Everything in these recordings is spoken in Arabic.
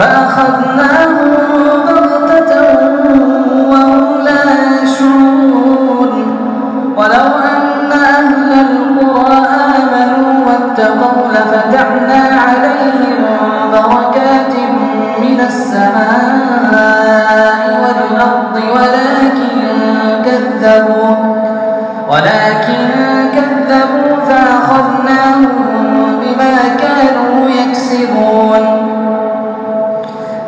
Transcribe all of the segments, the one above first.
فأخذناهم بغتة وهم لا ولو أن أهل القرى آمنوا واتقوا لفتحنا عليهم بركات من السماء والأرض ولكن كذبوا ولكن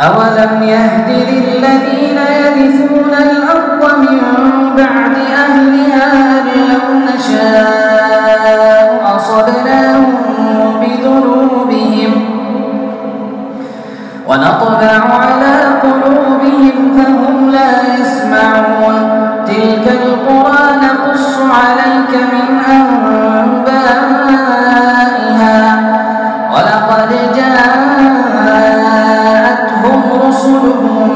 أولم يهد للذين يرثون الأرض من بعد أهلها أن لو نشاء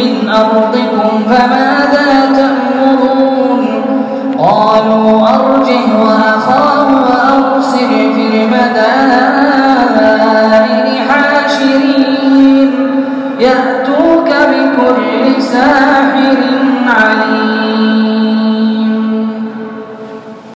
من أرضكم فماذا تأمرون؟ قالوا أرجه وأخاه وأرسل في المدائن حاشرين. يأتوك بكل ساحر